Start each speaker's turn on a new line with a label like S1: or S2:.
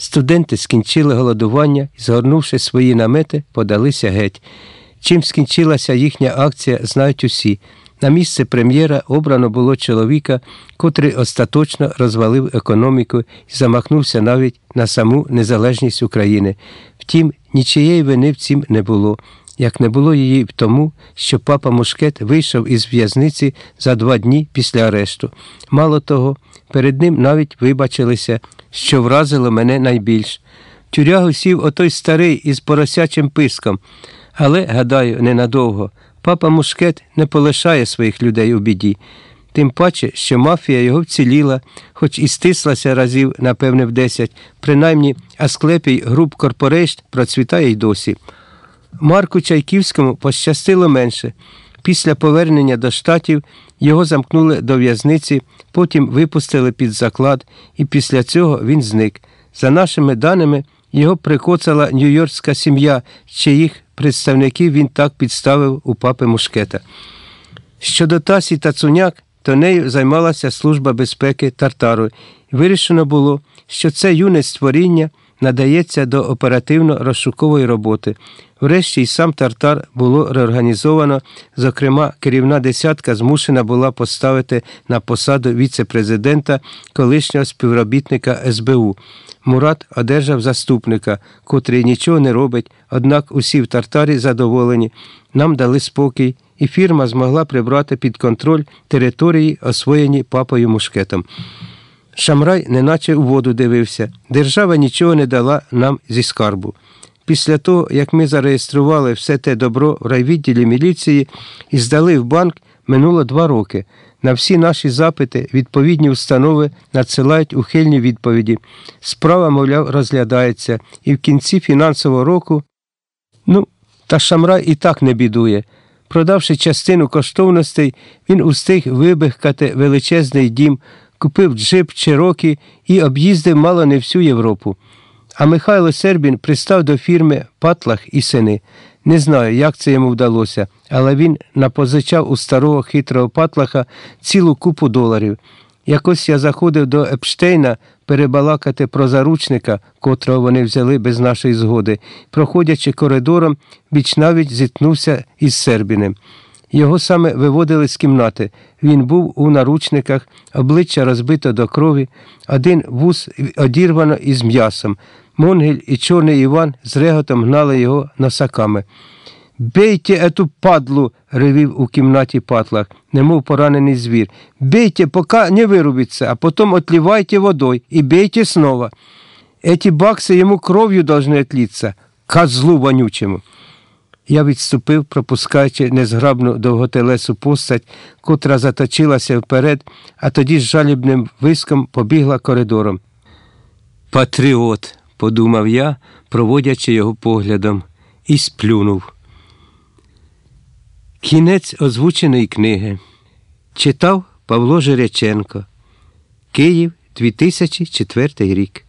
S1: Студенти скінчили голодування і, згорнувши свої намети, подалися геть. Чим скінчилася їхня акція, знають усі. На місце прем'єра обрано було чоловіка, котрий остаточно розвалив економіку і замахнувся навіть на саму незалежність України. Втім, нічиєї вини в цім не було, як не було її тому, що папа Мушкет вийшов із в'язниці за два дні після арешту. Мало того, перед ним навіть вибачилися, що вразило мене найбільш. Тюрягу сів отой старий із поросячим писком, але, гадаю, ненадовго. Папа Мушкет не полишає своїх людей у біді. Тим паче, що мафія його вціліла, хоч і стислася разів, напевне, в десять, принаймні Асклепій Груп Корпорейшн процвітає й досі. Марку Чайківському пощастило менше. Після повернення до штатів його замкнули до в'язниці, потім випустили під заклад, і після цього він зник. За нашими даними, його прикоцала нью-йоркська сім'я, чиїх представників він так підставив у папи Мушкета. Щодо Тасі та Цуняк, то нею займалася Служба безпеки Тартару. Вирішено було, що це юне створіння надається до оперативно-розшукової роботи. Врешті й сам Тартар було реорганізовано, зокрема, керівна десятка змушена була поставити на посаду віце-президента колишнього співробітника СБУ. Мурат одержав заступника, котрий нічого не робить, однак усі в Тартарі задоволені. Нам дали спокій, і фірма змогла прибрати під контроль території, освоєні папою мушкетом. Шамрай неначе у воду дивився. Держава нічого не дала нам зі скарбу. Після того, як ми зареєстрували все те добро в райвідділі міліції і здали в банк, минуло два роки. На всі наші запити відповідні установи надсилають ухильні відповіді. Справа, мовляв, розглядається, і в кінці фінансового року, ну, та Шамрай і так не бідує. Продавши частину коштовностей, він устиг вибихкати величезний дім, купив джип Чирокі і об'їздив мало не всю Європу. А Михайло Сербін пристав до фірми Патлах і сини. Не знаю, як це йому вдалося, але він напозичав у старого хитрого патлаха цілу купу доларів. Якось я заходив до Епштейна перебалакати про заручника, котрого вони взяли без нашої згоди. Проходячи коридором, вічнавіч зіткнувся із Сербіним. Його саме виводили з кімнати. Він був у наручниках, обличчя розбито до крові, один вуз одірвано із м'ясом. Монгель і Чорний Іван з реготом гнали його носаками. Бейте ету падлу, ревів у кімнаті патлах, немов поранений звір. Бейте, пока не вирубиться, а потом отливайте водой и бейте снова. Эти баксы ему кров'ю должны отлиться, козлу вонючому. Я відступив, пропускаючи незграбну довготелесу постать, котра заточилася вперед, а тоді з жалібним виском побігла коридором. Патріот, подумав я, проводячи його поглядом, і сплюнув. Кінець озвученої книги читав Павло Жиряченко. Київ, 2004 рік.